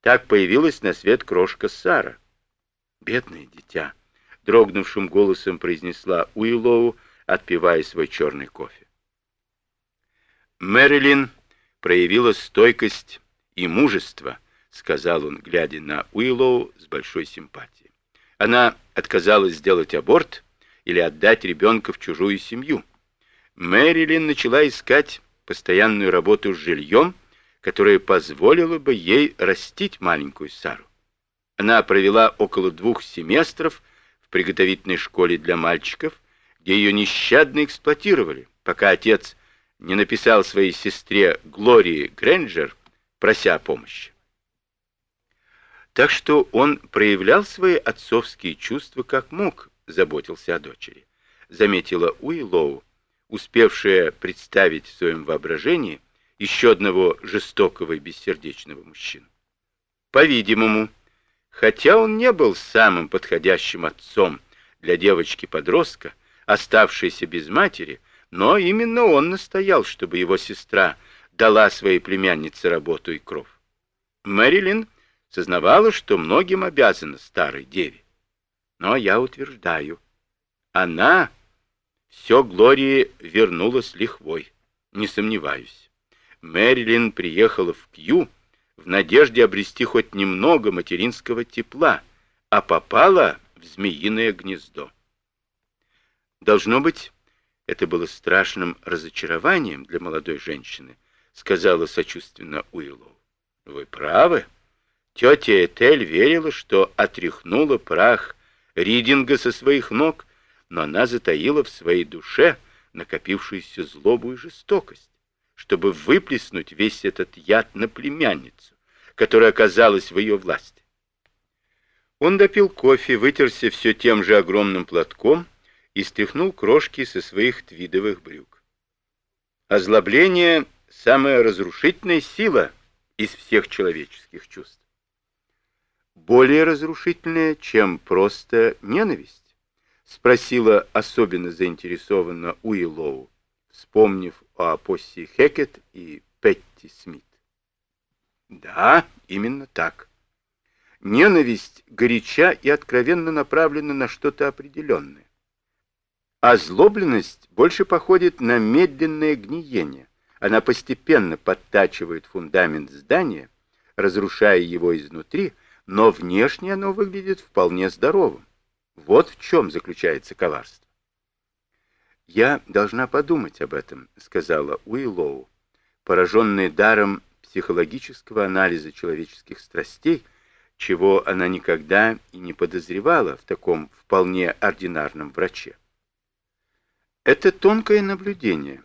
Так появилась на свет крошка Сара. «Бедное дитя!» — дрогнувшим голосом произнесла Уиллоу, отпивая свой черный кофе. Мэрилин проявила стойкость и мужество, сказал он, глядя на Уиллоу с большой симпатией. Она отказалась сделать аборт или отдать ребенка в чужую семью. Мэрилин начала искать постоянную работу с жильем, которая позволила бы ей растить маленькую Сару. Она провела около двух семестров в приготовительной школе для мальчиков, где ее нещадно эксплуатировали, пока отец не написал своей сестре Глории Грэнджер, прося помощи. Так что он проявлял свои отцовские чувства как мог, заботился о дочери, заметила Уиллоу, успевшая представить в своем воображении еще одного жестокого и бессердечного мужчину. По-видимому, хотя он не был самым подходящим отцом для девочки-подростка, оставшейся без матери, но именно он настоял, чтобы его сестра дала своей племяннице работу и кров. Мэрилин сознавала, что многим обязана старой деве. Но я утверждаю, она все Глории вернула с лихвой, не сомневаюсь. Мэрилин приехала в Кью в надежде обрести хоть немного материнского тепла, а попала в змеиное гнездо. Должно быть, это было страшным разочарованием для молодой женщины, сказала сочувственно Уиллоу. Вы правы. Тетя Этель верила, что отряхнула прах Ридинга со своих ног, но она затаила в своей душе накопившуюся злобу и жестокость, чтобы выплеснуть весь этот яд на племянницу, которая оказалась в ее власти. Он допил кофе, вытерся все тем же огромным платком и стряхнул крошки со своих твидовых брюк. Озлобление — самая разрушительная сила из всех человеческих чувств. Более разрушительная, чем просто ненависть? Спросила особенно заинтересованно Уиллоу, вспомнив о Посси Хекет и Петти Смит. Да, именно так. Ненависть горяча и откровенно направлена на что-то определенное. Озлобленность больше походит на медленное гниение. Она постепенно подтачивает фундамент здания, разрушая его изнутри, но внешне оно выглядит вполне здоровым. Вот в чем заключается коварство. «Я должна подумать об этом», — сказала Уиллоу, пораженная даром психологического анализа человеческих страстей, чего она никогда и не подозревала в таком вполне ординарном враче. Это тонкое наблюдение.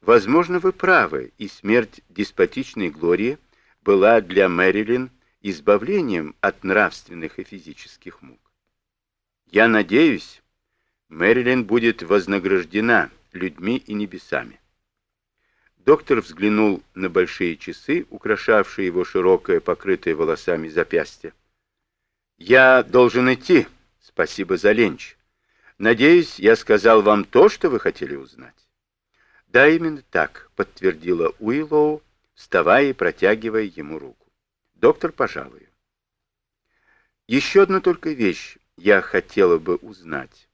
Возможно, вы правы, и смерть деспотичной Глории была для Мэрилин избавлением от нравственных и физических мук. Я надеюсь, Мэрилин будет вознаграждена людьми и небесами. Доктор взглянул на большие часы, украшавшие его широкое, покрытое волосами запястье. «Я должен идти. Спасибо за ленч. Надеюсь, я сказал вам то, что вы хотели узнать». «Да, именно так», — подтвердила Уиллоу, вставая и протягивая ему руку. «Доктор, пожалуй». Еще одна только вещь я хотела бы узнать.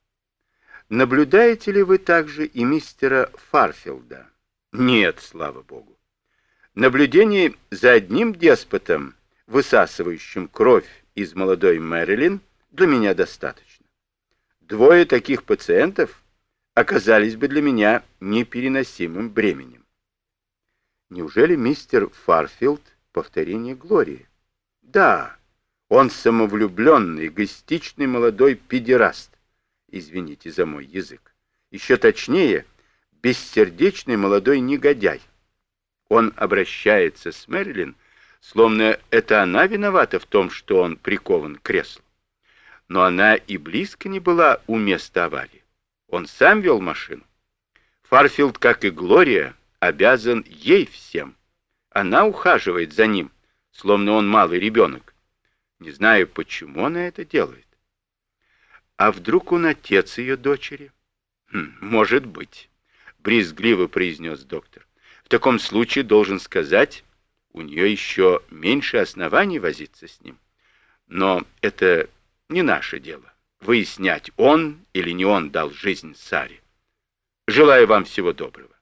Наблюдаете ли вы также и мистера Фарфилда? Нет, слава богу. Наблюдений за одним деспотом, высасывающим кровь из молодой Мэрилин, для меня достаточно. Двое таких пациентов оказались бы для меня непереносимым бременем. Неужели мистер Фарфилд повторение Глории? Да, он самовлюбленный, эгоистичный молодой педераст. Извините за мой язык. Еще точнее, бессердечный молодой негодяй. Он обращается с Мэрилин, словно это она виновата в том, что он прикован к креслу. Но она и близко не была у места аварии. Он сам вел машину. Фарфилд, как и Глория, обязан ей всем. Она ухаживает за ним, словно он малый ребенок. Не знаю, почему она это делает. А вдруг он отец ее дочери? Хм, может быть, брезгливо произнес доктор. В таком случае должен сказать, у нее еще меньше оснований возиться с ним. Но это не наше дело. Выяснять, он или не он дал жизнь Саре. Желаю вам всего доброго.